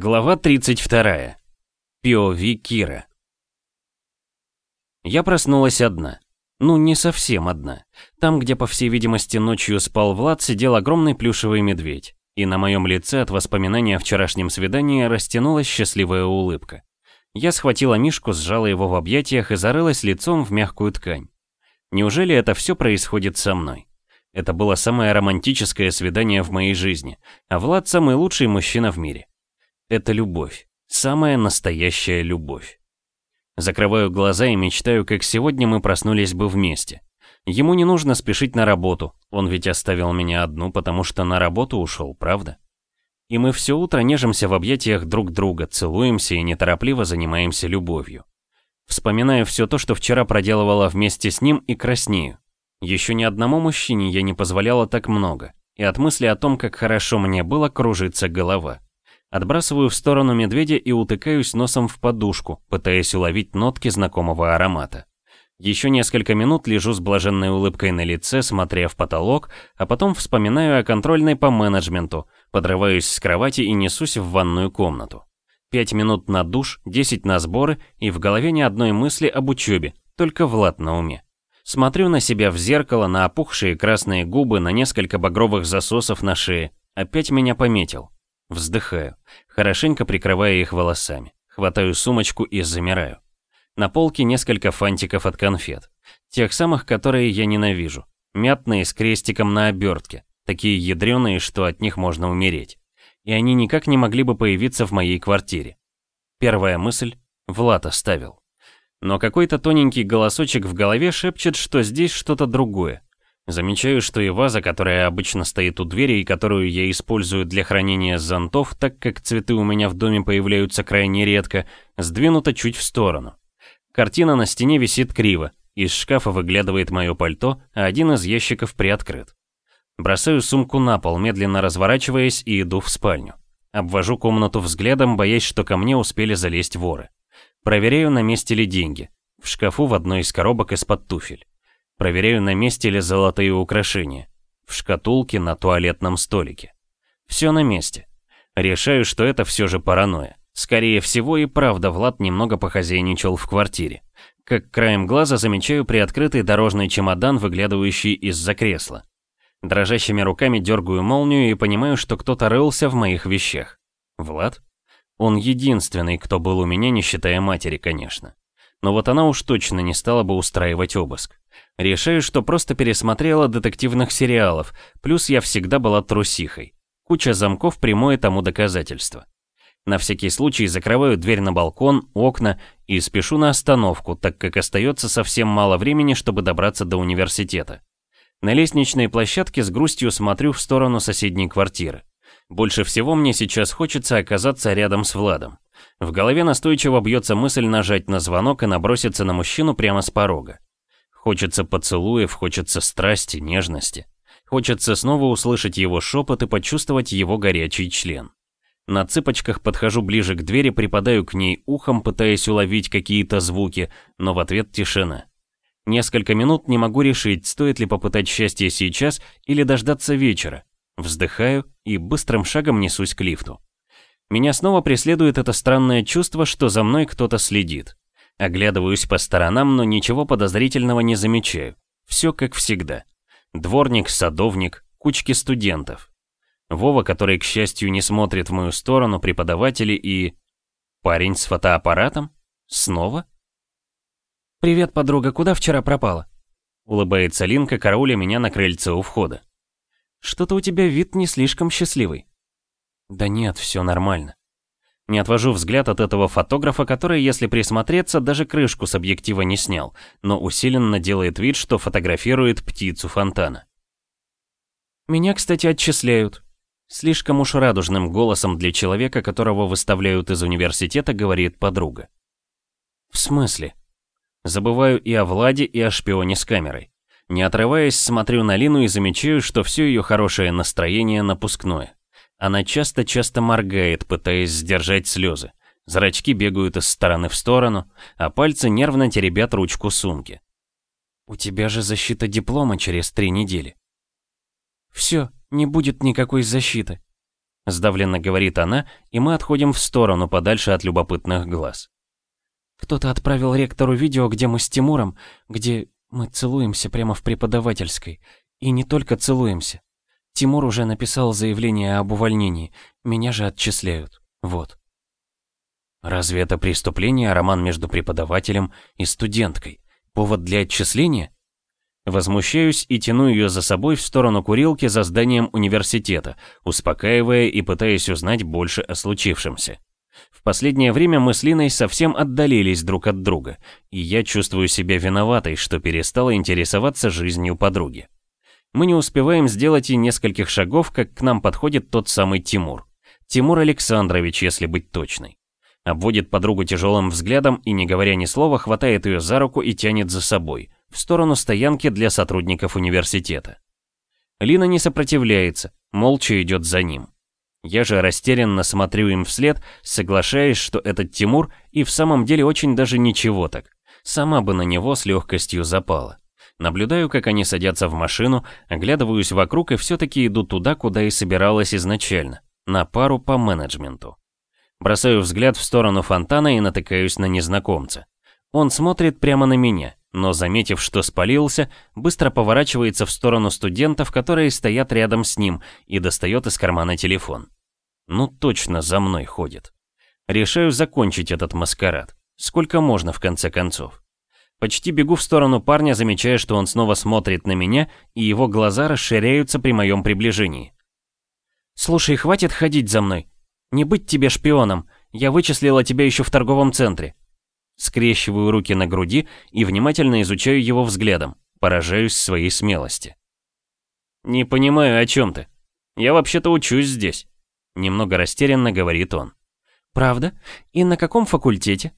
Глава 32. POV Кира. Я проснулась одна. Ну, не совсем одна. Там, где, по всей видимости, ночью спал Влад, сидел огромный плюшевый медведь. И на моем лице от воспоминания о вчерашнем свидании растянулась счастливая улыбка. Я схватила Мишку, сжала его в объятиях и зарылась лицом в мягкую ткань. Неужели это все происходит со мной? Это было самое романтическое свидание в моей жизни, а Влад самый лучший мужчина в мире. Это любовь. Самая настоящая любовь. Закрываю глаза и мечтаю, как сегодня мы проснулись бы вместе. Ему не нужно спешить на работу, он ведь оставил меня одну, потому что на работу ушел, правда? И мы все утро нежимся в объятиях друг друга, целуемся и неторопливо занимаемся любовью. Вспоминаю все то, что вчера проделывала вместе с ним и краснею. Еще ни одному мужчине я не позволяла так много, и от мысли о том, как хорошо мне было, кружится голова. Отбрасываю в сторону медведя и утыкаюсь носом в подушку, пытаясь уловить нотки знакомого аромата. Еще несколько минут лежу с блаженной улыбкой на лице, смотря в потолок, а потом вспоминаю о контрольной по менеджменту, подрываюсь с кровати и несусь в ванную комнату. Пять минут на душ, десять на сборы, и в голове ни одной мысли об учебе, только Влад на уме. Смотрю на себя в зеркало, на опухшие красные губы, на несколько багровых засосов на шее. Опять меня пометил. Вздыхаю, хорошенько прикрывая их волосами. Хватаю сумочку и замираю. На полке несколько фантиков от конфет. Тех самых, которые я ненавижу. Мятные с крестиком на обертке. Такие ядреные, что от них можно умереть. И они никак не могли бы появиться в моей квартире. Первая мысль — Влад оставил. Но какой-то тоненький голосочек в голове шепчет, что здесь что-то другое. Замечаю, что и ваза, которая обычно стоит у двери и которую я использую для хранения зонтов, так как цветы у меня в доме появляются крайне редко, сдвинута чуть в сторону. Картина на стене висит криво, из шкафа выглядывает мое пальто, а один из ящиков приоткрыт. Бросаю сумку на пол, медленно разворачиваясь и иду в спальню. Обвожу комнату взглядом, боясь, что ко мне успели залезть воры. Проверяю, на месте ли деньги. В шкафу в одной из коробок из-под туфель. Проверяю, на месте ли золотые украшения. В шкатулке на туалетном столике. Все на месте. Решаю, что это все же паранойя. Скорее всего и правда Влад немного похозяйничал в квартире. Как краем глаза замечаю приоткрытый дорожный чемодан, выглядывающий из-за кресла. Дрожащими руками дергаю молнию и понимаю, что кто-то рылся в моих вещах. Влад? Он единственный, кто был у меня, не считая матери, конечно. Но вот она уж точно не стала бы устраивать обыск. Решаю, что просто пересмотрела детективных сериалов, плюс я всегда была трусихой. Куча замков прямое тому доказательство. На всякий случай закрываю дверь на балкон, окна и спешу на остановку, так как остается совсем мало времени, чтобы добраться до университета. На лестничной площадке с грустью смотрю в сторону соседней квартиры. Больше всего мне сейчас хочется оказаться рядом с Владом. В голове настойчиво бьется мысль нажать на звонок и наброситься на мужчину прямо с порога. Хочется поцелуев, хочется страсти, нежности. Хочется снова услышать его шепот и почувствовать его горячий член. На цыпочках подхожу ближе к двери, припадаю к ней ухом, пытаясь уловить какие-то звуки, но в ответ тишина. Несколько минут не могу решить, стоит ли попытать счастье сейчас или дождаться вечера. Вздыхаю и быстрым шагом несусь к лифту. Меня снова преследует это странное чувство, что за мной кто-то следит. Оглядываюсь по сторонам, но ничего подозрительного не замечаю. Все как всегда. Дворник, садовник, кучки студентов. Вова, который, к счастью, не смотрит в мою сторону, преподаватели и... Парень с фотоаппаратом? Снова? «Привет, подруга, куда вчера пропала?» Улыбается Линка, карауля меня на крыльце у входа. «Что-то у тебя вид не слишком счастливый». «Да нет, все нормально». Не отвожу взгляд от этого фотографа, который, если присмотреться, даже крышку с объектива не снял, но усиленно делает вид, что фотографирует птицу фонтана. «Меня, кстати, отчисляют». Слишком уж радужным голосом для человека, которого выставляют из университета, говорит подруга. «В смысле?» Забываю и о Владе, и о шпионе с камерой. Не отрываясь, смотрю на Лину и замечаю, что все ее хорошее настроение напускное. Она часто-часто моргает, пытаясь сдержать слезы. Зрачки бегают из стороны в сторону, а пальцы нервно теребят ручку сумки. «У тебя же защита диплома через три недели». «Все, не будет никакой защиты». Сдавленно говорит она, и мы отходим в сторону, подальше от любопытных глаз. Кто-то отправил ректору видео, где мы с Тимуром, где мы целуемся прямо в преподавательской. И не только целуемся. Тимур уже написал заявление об увольнении. Меня же отчисляют. Вот. Разве это преступление, роман между преподавателем и студенткой? Повод для отчисления? Возмущаюсь и тяну ее за собой в сторону курилки за зданием университета, успокаивая и пытаясь узнать больше о случившемся. В последнее время мы с Линой совсем отдалились друг от друга, и я чувствую себя виноватой, что перестала интересоваться жизнью подруги. Мы не успеваем сделать и нескольких шагов, как к нам подходит тот самый Тимур. Тимур Александрович, если быть точной. Обводит подругу тяжелым взглядом и, не говоря ни слова, хватает ее за руку и тянет за собой, в сторону стоянки для сотрудников университета. Лина не сопротивляется, молча идет за ним. Я же растерянно смотрю им вслед, соглашаясь, что этот Тимур и в самом деле очень даже ничего так. Сама бы на него с легкостью запала. Наблюдаю, как они садятся в машину, оглядываюсь вокруг и все-таки иду туда, куда и собиралась изначально, на пару по менеджменту. Бросаю взгляд в сторону фонтана и натыкаюсь на незнакомца. Он смотрит прямо на меня, но, заметив, что спалился, быстро поворачивается в сторону студентов, которые стоят рядом с ним, и достает из кармана телефон. Ну точно за мной ходит. Решаю закончить этот маскарад. Сколько можно, в конце концов. Почти бегу в сторону парня, замечая, что он снова смотрит на меня, и его глаза расширяются при моем приближении. «Слушай, хватит ходить за мной. Не быть тебе шпионом. Я вычислила тебя еще в торговом центре. Скрещиваю руки на груди и внимательно изучаю его взглядом, поражаюсь своей смелости. «Не понимаю, о чем ты. Я вообще-то учусь здесь», — немного растерянно говорит он. «Правда? И на каком факультете?»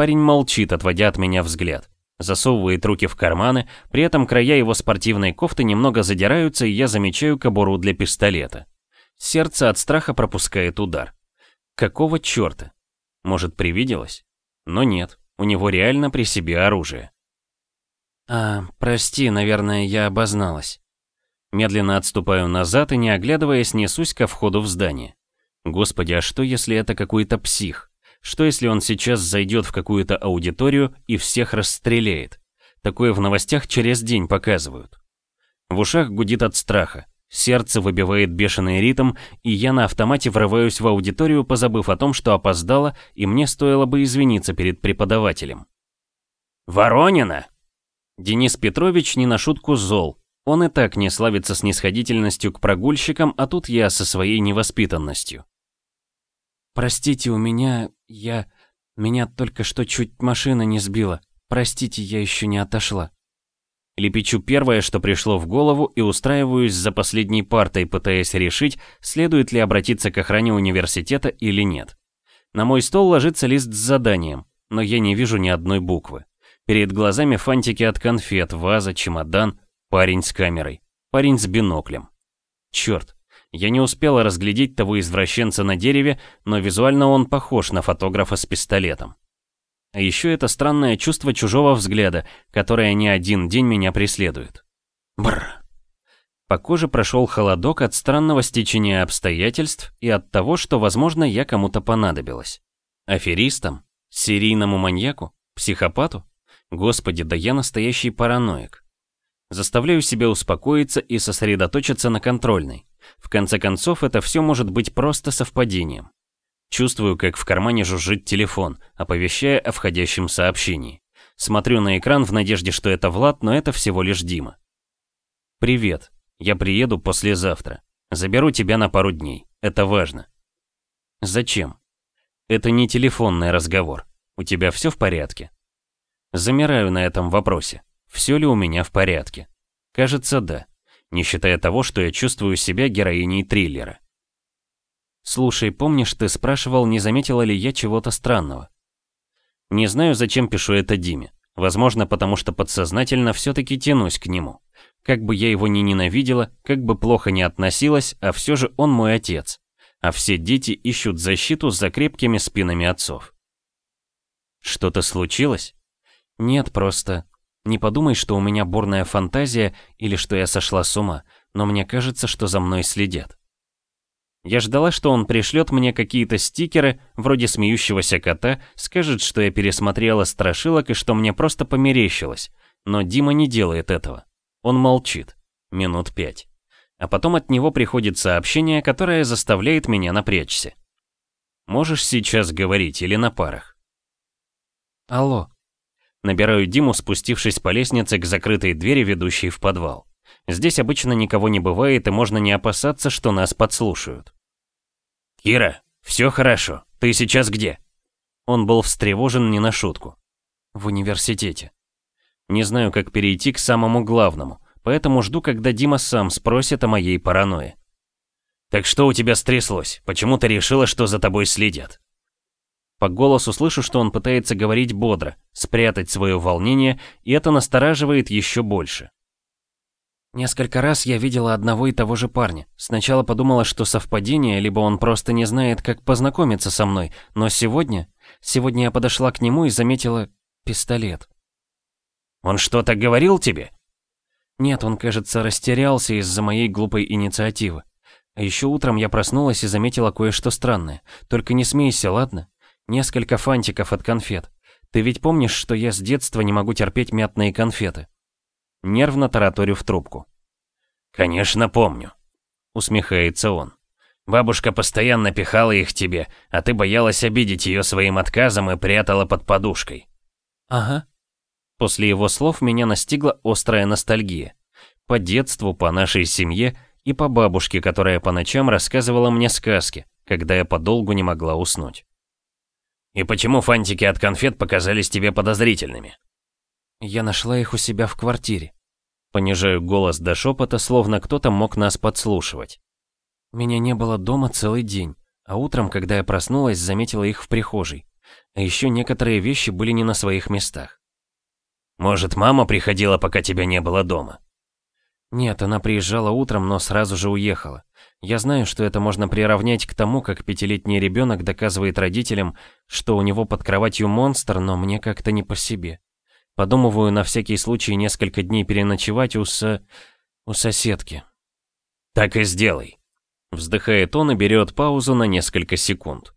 Парень молчит, отводя от меня взгляд. Засовывает руки в карманы, при этом края его спортивной кофты немного задираются, и я замечаю кобуру для пистолета. Сердце от страха пропускает удар. Какого черта? Может, привиделось? Но нет, у него реально при себе оружие. «А, прости, наверное, я обозналась». Медленно отступаю назад и, не оглядываясь, несусь ко входу в здание. Господи, а что если это какой-то псих? Что если он сейчас зайдет в какую-то аудиторию и всех расстреляет? Такое в новостях через день показывают. В ушах гудит от страха. Сердце выбивает бешеный ритм, и я на автомате врываюсь в аудиторию, позабыв о том, что опоздала, и мне стоило бы извиниться перед преподавателем. «Воронина!» Денис Петрович не на шутку зол. Он и так не славится снисходительностью к прогульщикам, а тут я со своей невоспитанностью. «Простите, у меня... я... меня только что чуть машина не сбила. Простите, я еще не отошла». Лепечу первое, что пришло в голову, и устраиваюсь за последней партой, пытаясь решить, следует ли обратиться к охране университета или нет. На мой стол ложится лист с заданием, но я не вижу ни одной буквы. Перед глазами фантики от конфет, ваза, чемодан, парень с камерой, парень с биноклем. Черт, я не успела разглядеть того извращенца на дереве, но визуально он похож на фотографа с пистолетом. А еще это странное чувство чужого взгляда, которое не один день меня преследует. Бррр. По коже прошел холодок от странного стечения обстоятельств и от того, что, возможно, я кому-то понадобилась. Аферистам? Серийному маньяку? Психопату? Господи, да я настоящий параноик. Заставляю себя успокоиться и сосредоточиться на контрольной. В конце концов, это все может быть просто совпадением. Чувствую, как в кармане жужжит телефон, оповещая о входящем сообщении. Смотрю на экран в надежде, что это Влад, но это всего лишь Дима. «Привет. Я приеду послезавтра. Заберу тебя на пару дней. Это важно». «Зачем?» «Это не телефонный разговор. У тебя все в порядке?» Замираю на этом вопросе. Все ли у меня в порядке? Кажется, да. Не считая того, что я чувствую себя героиней триллера. «Слушай, помнишь, ты спрашивал, не заметила ли я чего-то странного?» Не знаю, зачем пишу это Диме. Возможно, потому что подсознательно все-таки тянусь к нему. Как бы я его ни ненавидела, как бы плохо ни относилась, а все же он мой отец. А все дети ищут защиту за крепкими спинами отцов. Что-то случилось? Нет, просто... Не подумай, что у меня бурная фантазия или что я сошла с ума, но мне кажется, что за мной следят. Я ждала, что он пришлет мне какие-то стикеры, вроде смеющегося кота, скажет, что я пересмотрела страшилок и что мне просто померещилось. Но Дима не делает этого. Он молчит. Минут пять. А потом от него приходит сообщение, которое заставляет меня напрячься. Можешь сейчас говорить или на парах? Алло. Набираю Диму, спустившись по лестнице к закрытой двери, ведущей в подвал. Здесь обычно никого не бывает, и можно не опасаться, что нас подслушают. «Кира, все хорошо. Ты сейчас где?» Он был встревожен не на шутку. «В университете». Не знаю, как перейти к самому главному поэтому жду, когда Дима сам спросит о моей паранойи. «Так что у тебя стряслось? Почему ты решила, что за тобой следят?» По голосу слышу, что он пытается говорить бодро, спрятать свое волнение, и это настораживает еще больше. Несколько раз я видела одного и того же парня. Сначала подумала, что совпадение, либо он просто не знает, как познакомиться со мной, но сегодня... Сегодня я подошла к нему и заметила пистолет. «Он что-то говорил тебе?» Нет, он, кажется, растерялся из-за моей глупой инициативы. А еще утром я проснулась и заметила кое-что странное. Только не смейся, ладно? Несколько фантиков от конфет. Ты ведь помнишь, что я с детства не могу терпеть мятные конфеты? Нервно тараторю в трубку. «Конечно помню», — усмехается он. «Бабушка постоянно пихала их тебе, а ты боялась обидеть ее своим отказом и прятала под подушкой». «Ага», После его слов меня настигла острая ностальгия. По детству, по нашей семье и по бабушке, которая по ночам рассказывала мне сказки, когда я подолгу не могла уснуть. «И почему фантики от конфет показались тебе подозрительными?» «Я нашла их у себя в квартире». Понижаю голос до шепота, словно кто-то мог нас подслушивать. Меня не было дома целый день, а утром, когда я проснулась, заметила их в прихожей. А еще некоторые вещи были не на своих местах. Может, мама приходила, пока тебя не было дома? Нет, она приезжала утром, но сразу же уехала. Я знаю, что это можно приравнять к тому, как пятилетний ребенок доказывает родителям, что у него под кроватью монстр, но мне как-то не по себе. Подумываю на всякий случай несколько дней переночевать у с... у соседки. Так и сделай. Вздыхает он и берет паузу на несколько секунд.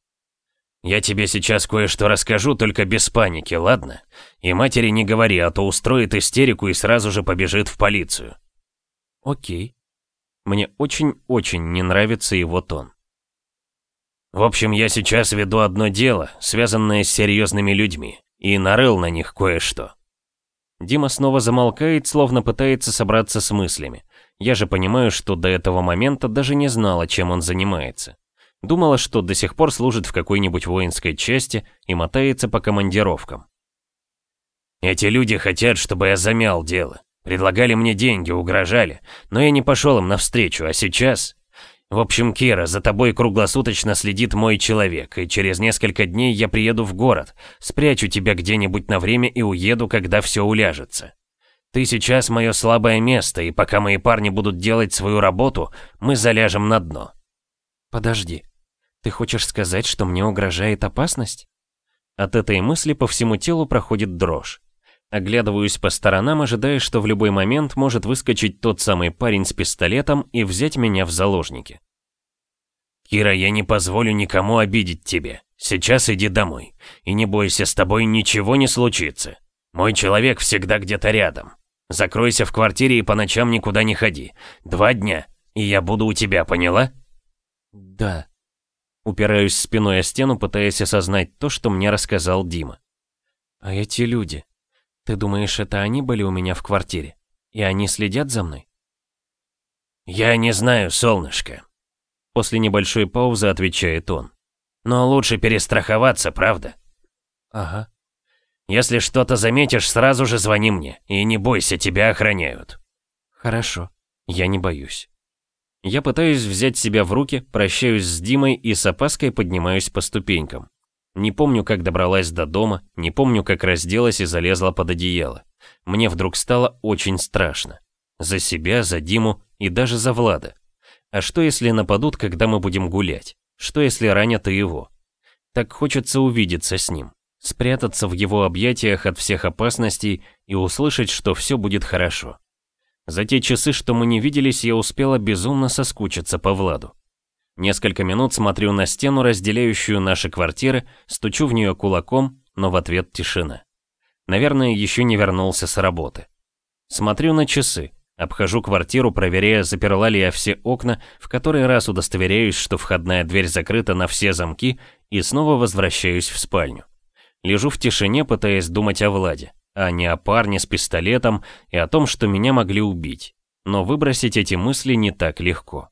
Я тебе сейчас кое-что расскажу, только без паники, ладно? И матери не говори, а то устроит истерику и сразу же побежит в полицию. Окей. Мне очень-очень не нравится его тон. В общем, я сейчас веду одно дело, связанное с серьезными людьми, и нарыл на них кое-что. Дима снова замолкает, словно пытается собраться с мыслями. Я же понимаю, что до этого момента даже не знала, чем он занимается. Думала, что до сих пор служит в какой-нибудь воинской части и мотается по командировкам. Эти люди хотят, чтобы я замял дело. Предлагали мне деньги, угрожали, но я не пошел им навстречу, а сейчас... В общем, Кира, за тобой круглосуточно следит мой человек, и через несколько дней я приеду в город, спрячу тебя где-нибудь на время и уеду, когда все уляжется. Ты сейчас мое слабое место, и пока мои парни будут делать свою работу, мы заляжем на дно. Подожди. Ты хочешь сказать, что мне угрожает опасность? От этой мысли по всему телу проходит дрожь. Оглядываюсь по сторонам, ожидая, что в любой момент может выскочить тот самый парень с пистолетом и взять меня в заложники. «Кира, я не позволю никому обидеть тебя. Сейчас иди домой. И не бойся, с тобой ничего не случится. Мой человек всегда где-то рядом. Закройся в квартире и по ночам никуда не ходи. Два дня, и я буду у тебя, поняла?» «Да», Упираюсь спиной о стену, пытаясь осознать то, что мне рассказал Дима. «А эти люди? Ты думаешь, это они были у меня в квартире? И они следят за мной?» «Я не знаю, солнышко», — после небольшой паузы отвечает он. «Но лучше перестраховаться, правда?» «Ага». «Если что-то заметишь, сразу же звони мне, и не бойся, тебя охраняют». «Хорошо, я не боюсь». Я пытаюсь взять себя в руки, прощаюсь с Димой и с опаской поднимаюсь по ступенькам. Не помню, как добралась до дома, не помню, как разделась и залезла под одеяло. Мне вдруг стало очень страшно. За себя, за Диму и даже за Влада. А что если нападут, когда мы будем гулять? Что если ранят и его? Так хочется увидеться с ним, спрятаться в его объятиях от всех опасностей и услышать, что все будет хорошо. За те часы, что мы не виделись, я успела безумно соскучиться по Владу. Несколько минут смотрю на стену, разделяющую наши квартиры, стучу в нее кулаком, но в ответ тишина. Наверное, еще не вернулся с работы. Смотрю на часы, обхожу квартиру, проверяя, заперла ли я все окна, в который раз удостоверяюсь, что входная дверь закрыта на все замки, и снова возвращаюсь в спальню. Лежу в тишине, пытаясь думать о Владе, а не о парне с пистолетом и о том, что меня могли убить. Но выбросить эти мысли не так легко.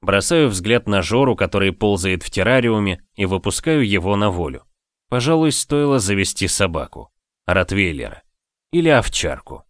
Бросаю взгляд на Жору, который ползает в террариуме, и выпускаю его на волю. Пожалуй, стоило завести собаку. Ротвейлера. Или овчарку.